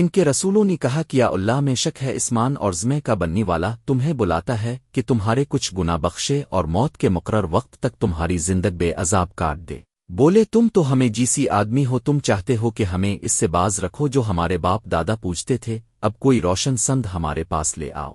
ان کے رسولوں نے کہا کیا اللہ میں شک ہے اسمان اور زمے کا بننے والا تمہیں بلاتا ہے کہ تمہارے کچھ گنا بخشے اور موت کے مقرر وقت تک تمہاری زندگ بے عذاب کاٹ دے۔ بولے، تم تو ہمیں جیسی آدمی ہو، تم چاہتے ہو کہ ہمیں اس سے باز رکھو جو ہمارے باپ دادا پوچھتے تھے، اب کوئی روشن سند ہمارے پاس لے آؤ۔